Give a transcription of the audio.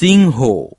Singho